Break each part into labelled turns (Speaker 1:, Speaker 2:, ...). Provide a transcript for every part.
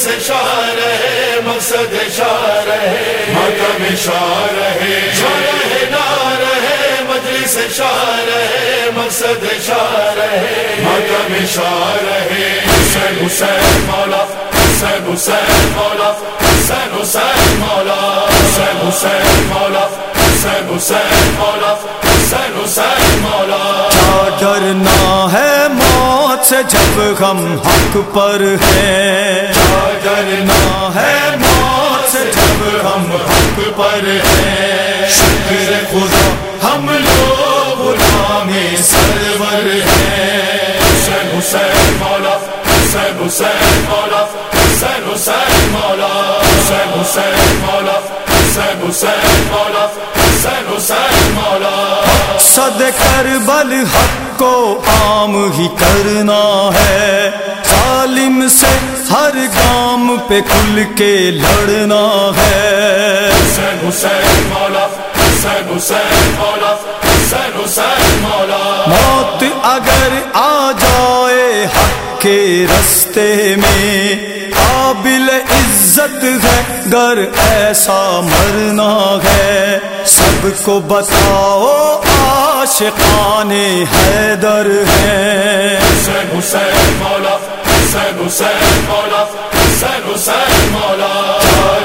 Speaker 1: سے شاہ رہے مقصد شاہ رہے۔ مکم شاہ رہے۔ رہے نہ رہے مجلس شاہ رہے مقصد شاہ رہے۔ مکم شاہ رہے۔ حسین حسین مولا حسین حسین مولا حسین حسین مولا۔ حسین حسین مولا حسین حسین مولا حسین حسین مولا۔
Speaker 2: موت سے جب ہم حق پر ہیں۔
Speaker 1: ڈرنا ہے موت سے جب ہم حق پر ہیں۔ شکر خدا، ہم لوگ غلام سرور ہیں۔ حسین حسین مولا حسین حسین مولا حسین حسین مولا حسین حسین مولا حسین حسین مولا حسین حسین مولا۔
Speaker 2: صد کربل حق کو عام ہی کرنا ہے۔ ظالم سے ہر گام پہ کھل کے لڑنا ہے۔
Speaker 1: حسین حسین مولا حسین حسین مولا حسین حسین مولا۔
Speaker 2: موت اگر آ جائے حق کے رستے میں قابل عزت ہے گر ایسا مرنا ہے۔ سب کو بتاؤ عاشقان حیدر ہیں۔
Speaker 1: حسین حسین مولا حسین حسین مولا حسین حسین مولا۔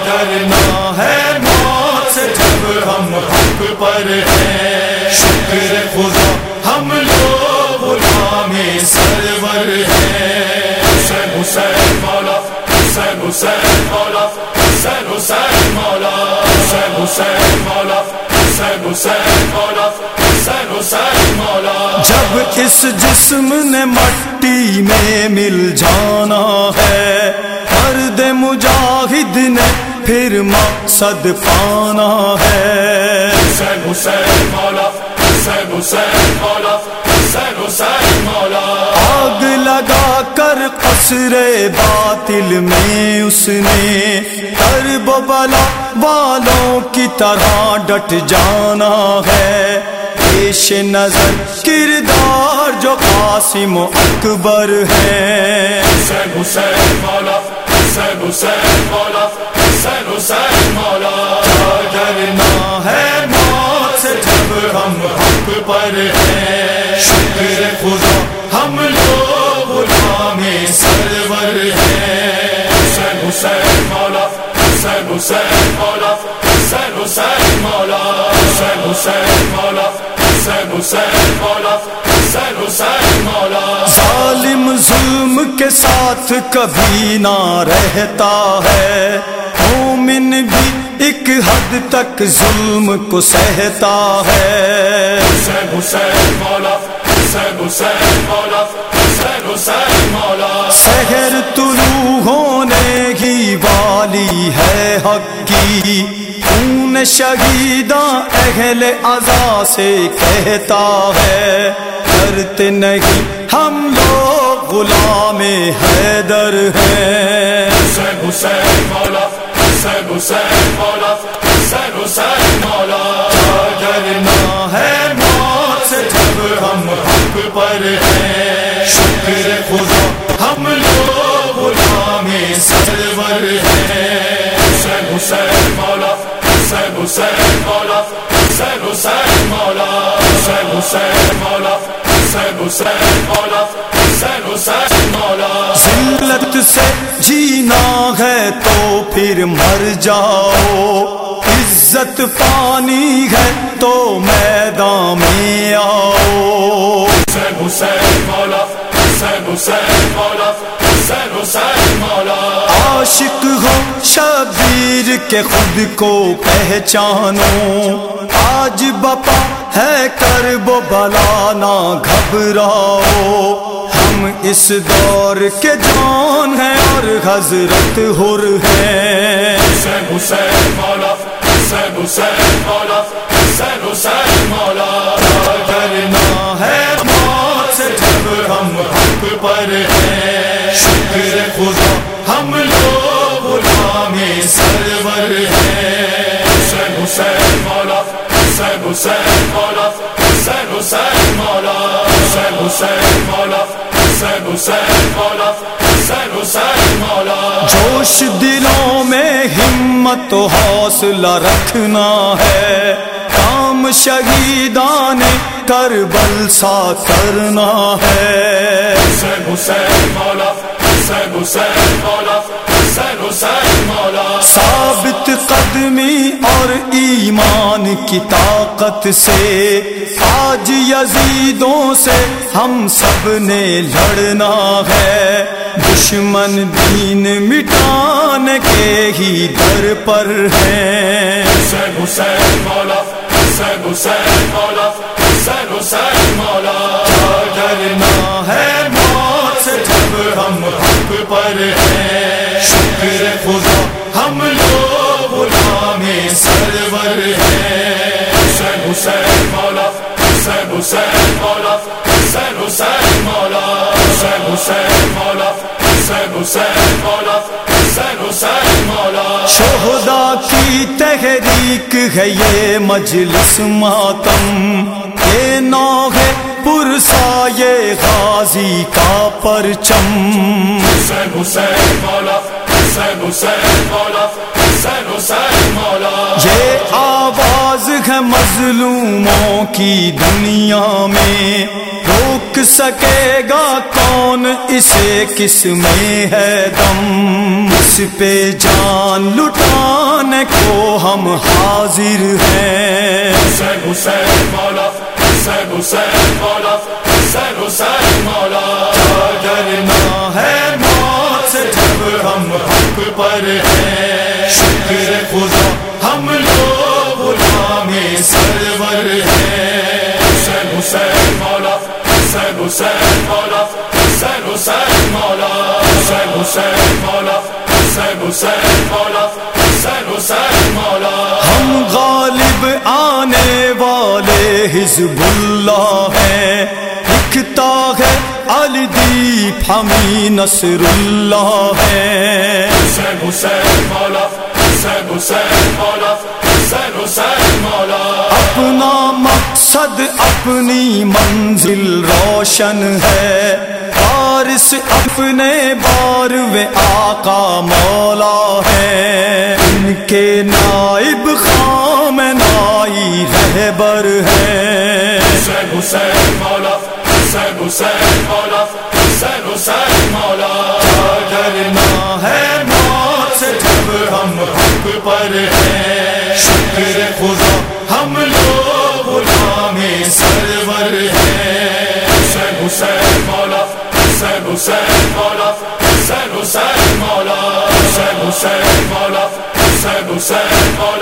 Speaker 1: ڈرنا ہے موت سے جب ہم حق پر ہیں۔ شکر خدا ہم لوگ غلام سرور ہیں۔ حسین حسین مولا حسین حسین مولا حسین حسین مولا۔ حسین حسین مولا حسین حسین مولا حسین حسین مولا
Speaker 2: جب اس جسم نے مٹی میں مل جانا ہے مرد مجاہد نے پھر مقصد پانا ہے۔
Speaker 1: حسین حسین مولا حسین حسین مولا حسین حسین مولا
Speaker 2: آگ لگا کر قصر باطل میں اس نے کرب بلا والوں کی طرح ڈٹ جانا ہے۔ پیش نظر کردار جو قاسم و اکبر ہے۔
Speaker 1: حسین حسین، مولا، حسین حسین، مولا۔ حسین حسین مولا حسین حسین مولا حسین حسین مولا حسین حسین مولا حسین حسین مولا
Speaker 2: ظالم ظلم کے ساتھ کبھی نہ رہتا ہے۔ مومن بھی ایک حد تک ظلم کو سہتا ہے۔
Speaker 1: حسین حسین مولا حسین حسین مولا حسین حسین مولا
Speaker 2: شہر طلوع ہونے ہی والی ہے حق کی خون شہیداں اہل ازا سے کہتا ہے کرتے نہیں ہم لوگ غلام حیدر ہیں۔
Speaker 1: حسین حسین مولا حسین حسین مولا حسین حسین مولا۔ ڈرنا ہے موت سے جب ہم حق پر ہیں۔ سرور ہیں حسین حسین مولا حسین حسین مولا حسین حسین مولا حسین حسین مولا حسین حسین مولا حسین حسین مولا۔
Speaker 2: ذلت سے جینا ہے تو پھر مر جاؤ۔ عزت پانی ہے تو میدان میں آؤ۔
Speaker 1: حسین حسین مولا حسین حسین مولا
Speaker 2: عاشق ہو شبیر کے خود کو پہچانو آج بپا ہے کر وہ بلا نہ گھبراؤ۔ ہم اس دور کے جان ہیں اور حضرت ہر ہیں۔
Speaker 1: حسین حسین مولا حسین حسین مولا حسین حسین مولا۔ ڈرنا ہے موت سے جب ہم حق پر ہیں۔ ہم لوگ غلام سرور ہیں۔ حسین حسین مولا حسین حسین مولا حسین حسین مولا حسین حسین مولا حسین حسین مولا حسین حسین مولا۔
Speaker 2: جوش دلوں میں ہمت و حوصلہ رکھنا ہے۔ کام شہیدان کربل سا کرنا ہے۔
Speaker 1: حسین حسین مولا حسین حسین مولا حسین حسین مولا۔
Speaker 2: ثابت قدمی اور ایمان کی طاقت سے آج یزیدوں سے ہم سب نے لڑنا ہے۔ دشمن دین مٹانے کے ہی در پر ہیں۔
Speaker 1: حسین حسین مولا حسین حسین مولا۔ حسین مولا حسین حسین مولا حسین حسین مولا حسین حسین مولا حسین حسین مولا
Speaker 2: شہدا کی تحریک ہے یہ مجلس ماتم۔ یہ نو ہے پرسا یہ غازی کا پرچم۔
Speaker 1: حسین حسین مولا حسین حسین مولا حسین حسین مولا
Speaker 2: یہ ہے مظلوموں کی دنیا میں۔ روک سکے گا کون اسے؟ کس میں ہے دم؟ اس پہ جان لٹانے کو ہم حاضر ہیں۔
Speaker 1: حسین حسین، مولا، حسین حسین، مولا، حسین حسین۔ حسین مولا حسین حسین مولا حسین حسین مولا حسین حسین مولا حسین حسین مولا
Speaker 2: ہم غالب آنے والے حزب اللہ ہیں۔ لکھتا ہے الدیپ ہمیں نصر اللہ ہے
Speaker 1: حسین حسین مولا حسین حسین مولا حسین حسین مولا
Speaker 2: اپنا مقصد، اپنی منزل روشن ہے۔ بارش اپنے بار و آقا مولا ہے۔ ان کے نائب خام نائی رہبر ہے۔
Speaker 1: حسین حسین، مولا، حسین حسین، مولا۔ حسین مولا حسین حسین مولا حسین حسین مولا حسین حسین مولا